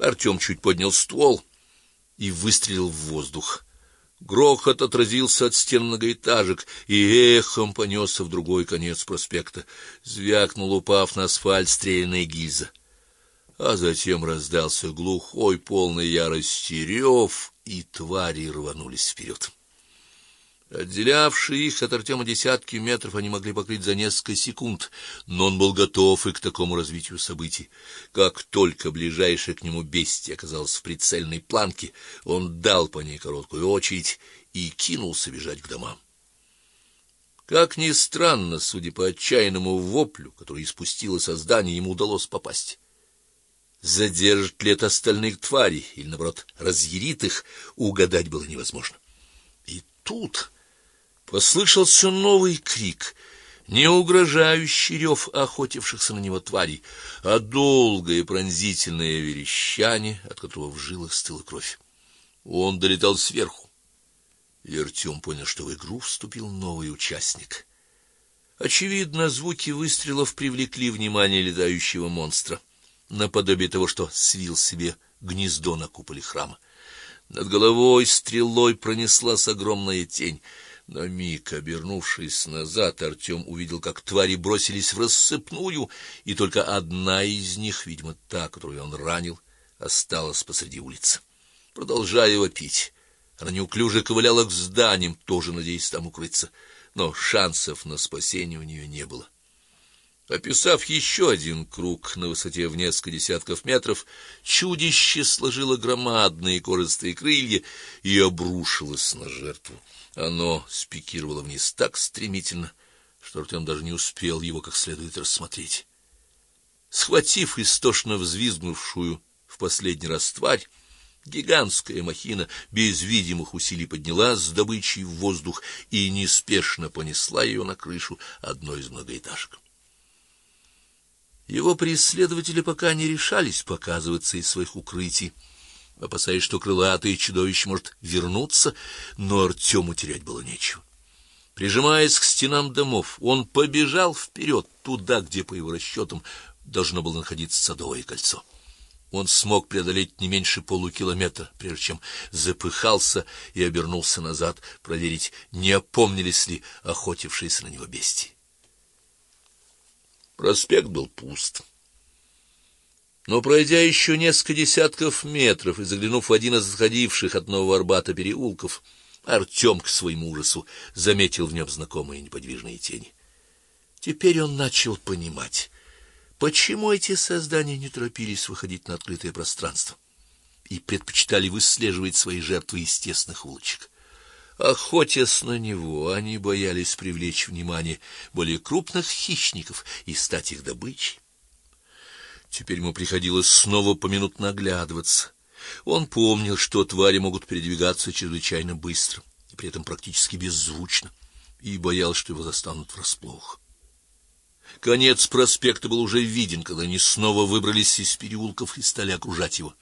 Артем чуть поднял ствол и выстрелил в воздух. Грохот отразился от стен многоэтажек и эхом понесся в другой конец проспекта. Звякнул, упав на асфальт, стрельная гильза. А затем раздался глухой, полный ярости рев, и твари рванулись вперед. Отделявшие их от Артема десятки метров они могли покрыть за несколько секунд, но он был готов и к такому развитию событий. Как только ближайшее к нему бестия оказалось в прицельной планке, он дал по ней короткую очередь и кинулся бежать к домам. Как ни странно, судя по отчаянному воплю, который испустило создание, ему удалось попасть. Задержит ли это остальных тварей или наоборот разъярит их, угадать было невозможно. И тут Послышался новый крик, не угрожающий рев охотившихся на него тварей, а долгое пронзительное верещание, от которого в жилах стыла кровь. Он долетал сверху. И Артем понял, что в игру вступил новый участник. Очевидно, звуки выстрелов привлекли внимание летающего монстра, наподобие того, что свил себе гнездо на куполе храма. Над головой стрелой пронеслась огромная тень. На миг, обернувшись назад, Артем увидел, как твари бросились в рассыпную, и только одна из них, видимо, та, которую он ранил, осталась посреди улицы. Продолжая вопить, она неуклюже ковыляла к зданиям, тоже надеясь там укрыться, но шансов на спасение у нее не было. Описав еще один круг на высоте в несколько десятков метров, чудище сложило громадные кожистые крылья и обрушилось на жертву. Оно спикировало вниз так стремительно, что Артем даже не успел его как следует рассмотреть. Схватив истошно взвизгнувшую в последний раз тварь, гигантская махина без видимых усилий поднялась с добычей в воздух и неспешно понесла ее на крышу одной из многоэтажек. Его преследователи пока не решались показываться из своих укрытий опасаясь, что крылатое чудовище может вернуться, но Артему терять было нечего. Прижимаясь к стенам домов, он побежал вперед, туда, где по его расчетам должно было находиться садовое кольцо. Он смог преодолеть не меньше полукилометра, прежде чем запыхался и обернулся назад, проверить, не опомнились ли охотившиеся на него бестии. Проспект был пуст. Но пройдя еще несколько десятков метров и заглянув в один из отходивших от Нового Арбата переулков, Артем к своему ужасу заметил в нем знакомые неподвижные тени. Теперь он начал понимать, почему эти создания не торопились выходить на открытое пространство и предпочитали выслеживать свои жертвы из тесных улочек. Охотясь на него, они боялись привлечь внимание более крупных хищников и стать их добычей. Теперь ему приходилось снова поминутно оглядываться. Он помнил, что твари могут передвигаться чрезвычайно быстро и при этом практически беззвучно, и боялся, что его застанут врасплох. Конец проспекта был уже виден, когда они снова выбрались из переулков и стали окружать его.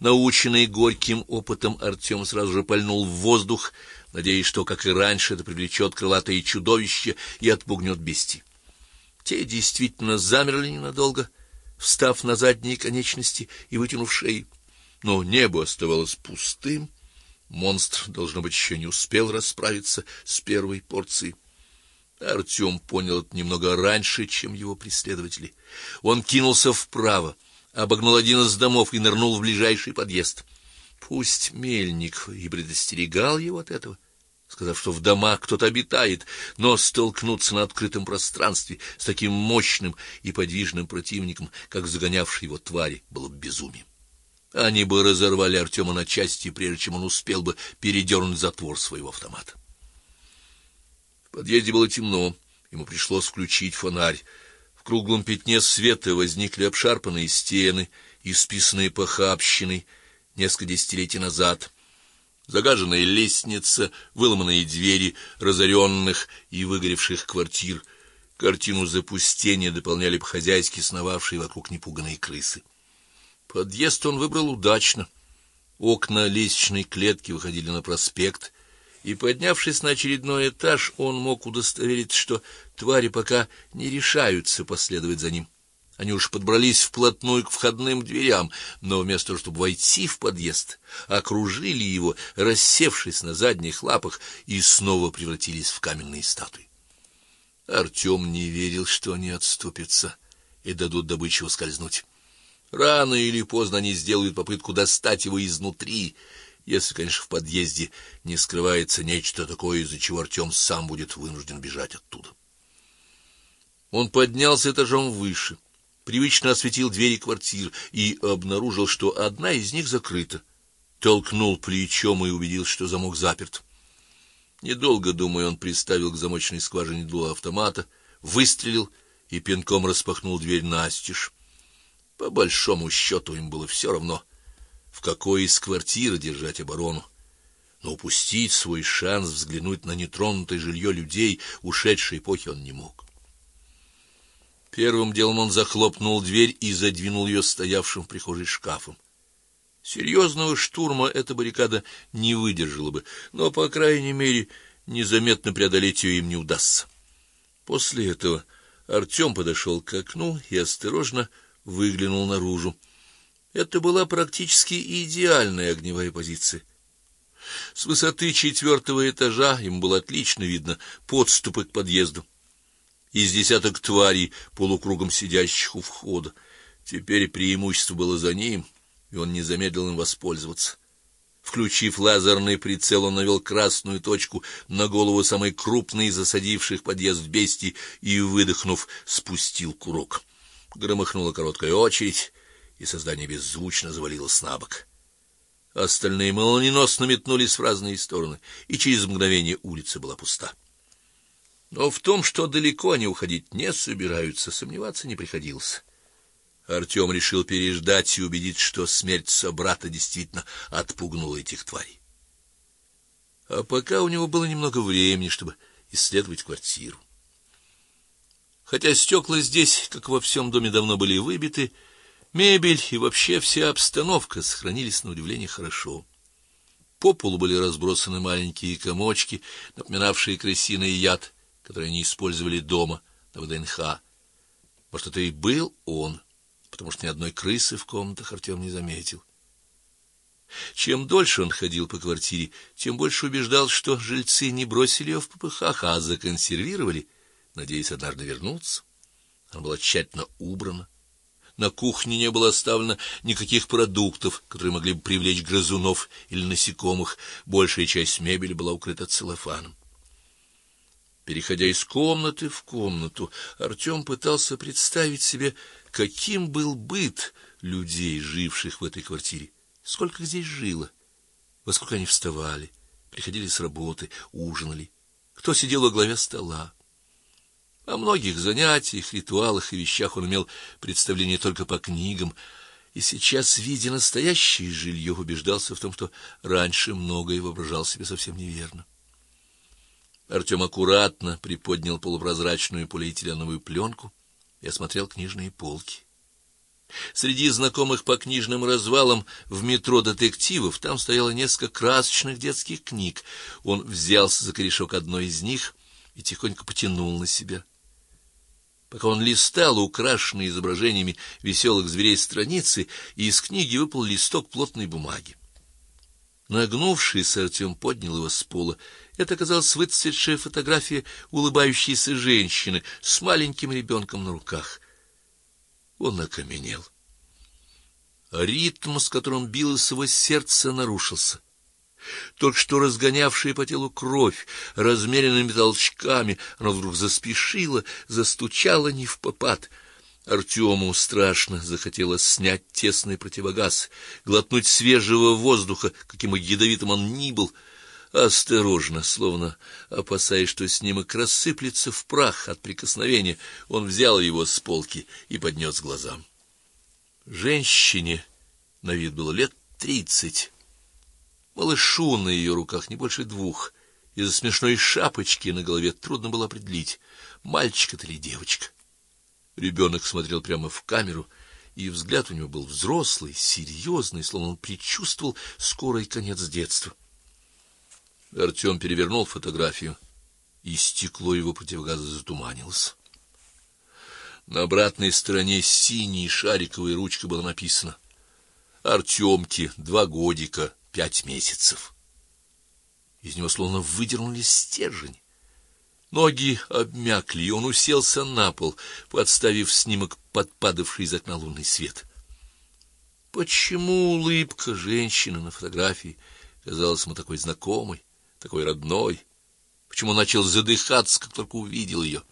Наученный горьким опытом, Артем сразу же пальнул в воздух, надеясь, что, как и раньше, это привлечет крылатое чудовище и отпугнет бестий. Те действительно замерли ненадолго, встав на задние конечности и вытянув шеи. Но небо оставалось пустым. Монстр должно быть еще не успел расправиться с первой порцией. Артем понял это немного раньше, чем его преследователи. Он кинулся вправо, обогнул один из домов и нырнул в ближайший подъезд. Пусть мельник и предостерегал его от этого, сказав, что в домах кто-то обитает, но столкнуться на открытом пространстве с таким мощным и подвижным противником, как загонявший его твари, было безумием. Они бы разорвали Артема на части, прежде чем он успел бы передернуть затвор своего автомата. В подъезде было темно, ему пришлось включить фонарь. В круглом пятне света возникли обшарпанные стены, исписанные похабщиной несколько десятилетий назад загаженная лестница, выломанные двери разоренных и выгоревших квартир. Картину запустения дополняли по-хозяйски сновавшие вокруг непуганные крысы. Подъезд он выбрал удачно. Окна лестничной клетки выходили на проспект, и поднявшись на очередной этаж, он мог удостовериться, что твари пока не решаются последовать за ним, Они уж подбрались вплотную к входным дверям, но вместо того, чтобы войти в подъезд, окружили его, рассевшись на задних лапах, и снова превратились в каменные статуи. Артем не верил, что они отступятся и дадут добыче ускользнуть. Рано или поздно они сделают попытку достать его изнутри, если, конечно, в подъезде не скрывается нечто такое, из-за чего Артем сам будет вынужден бежать оттуда. Он поднялся этажом выше привычно осветил двери квартир и обнаружил, что одна из них закрыта. Толкнул плечом и убедился, что замок заперт. Недолго думая, он приставил к замочной скважине дуло автомата, выстрелил и пинком распахнул дверь настежь. По большому счету им было все равно, в какой из квартир держать оборону. Но упустить свой шанс взглянуть на нетронутое жилье людей ушедшей эпохи он не мог. Первым делом он захлопнул дверь и задвинул ее стоявшим в прихожей шкафом. Серьезного штурма эта баррикада не выдержала бы, но по крайней мере незаметно преодолеть ее им не удастся. После этого Артем подошел к окну и осторожно выглянул наружу. Это была практически идеальная огневая позиция. С высоты четвертого этажа им было отлично видно подступы к подъезду из десяток тварей, полукругом сидящих у входа. Теперь преимущество было за ним, и он не замедлил им воспользоваться. Включив лазерный прицел, он навел красную точку на голову самой крупной из засадивших подъезд бестии и, выдохнув, спустил курок. Громыхнула короткая очередь, и создание беззвучно завалилось на бок. Остальные молниеносно метнулись в разные стороны, и через мгновение улица была пуста. Но в том, что далеко они уходить не собираются, сомневаться не приходилось. Артем решил переждать и убедиться, что смерть собрата действительно отпугнула этих тварей. А пока у него было немного времени, чтобы исследовать квартиру. Хотя стекла здесь, как во всем доме, давно были выбиты, мебель и вообще вся обстановка сохранились на удивление хорошо. По полу были разбросаны маленькие комочки, напоминавшие крысиный яд которые они использовали дома на ВДНХ. Может, это и был он, потому что ни одной крысы в комнатах Артем не заметил. Чем дольше он ходил по квартире, тем больше убеждал, что жильцы не бросили ее в попыхах, а законсервировали, надеясь однажды вернуться. Она была тщательно убрана. На кухне не было оставлено никаких продуктов, которые могли бы привлечь грызунов или насекомых. Большая часть мебели была укрыта целлофаном. Переходя из комнаты в комнату, Артем пытался представить себе, каким был быт людей, живших в этой квартире. Сколько здесь жило? Во сколько они вставали, приходили с работы, ужинали? Кто сидел во главе стола? О многих занятиях, ритуалах и вещах он имел представление только по книгам, и сейчас, видя настоящее жилье, убеждался в том, что раньше многое воображал себе совсем неверно. Артем аккуратно приподнял полупрозрачную полиэтиленовую пленку и осмотрел книжные полки. Среди знакомых по книжным развалам в метро детективов там стояло несколько красочных детских книг. Он взялся за корешок одной из них и тихонько потянул на себя. Пока он листал украшенные изображениями веселых зверей страницы, из книги выпал листок плотной бумаги. Нагнувшись, Артем поднял его с пола. Это оказалась выцветшая фотография улыбающейся женщины с маленьким ребенком на руках. Он окаменел. Ритм, с которым билось его сердце, нарушился. Только что разгонявшая по телу кровь размеренными толчками, оно вдруг заспешило, застучало не в попад — Артему страшно захотелось снять тесный противогаз, глотнуть свежего воздуха, каким ядовитым он ни был, осторожно, словно опасаясь, что снимок рассыплется в прах от прикосновения, он взял его с полки и поднес к глазам. Женщине на вид было лет тридцать. Малышу на ее руках не больше двух. Из-за смешной шапочки на голове трудно было определить, мальчик это или девочка. Ребенок смотрел прямо в камеру, и взгляд у него был взрослый, серьезный, словно он предчувствовал скорый конец детства. Артем перевернул фотографию, и стекло его противогаза затуманилось. На обратной стороне синей шариковой ручкой было написано: Артемке два годика, пять месяцев. Из него словно выдернули стержень. Ноги обмякли, и он уселся на пол, подставив снимок под падавший из окна лунный свет. Почему улыбка женщины на фотографии казалась ему такой знакомой, такой родной? Почему начал задыхаться, как только увидел ее?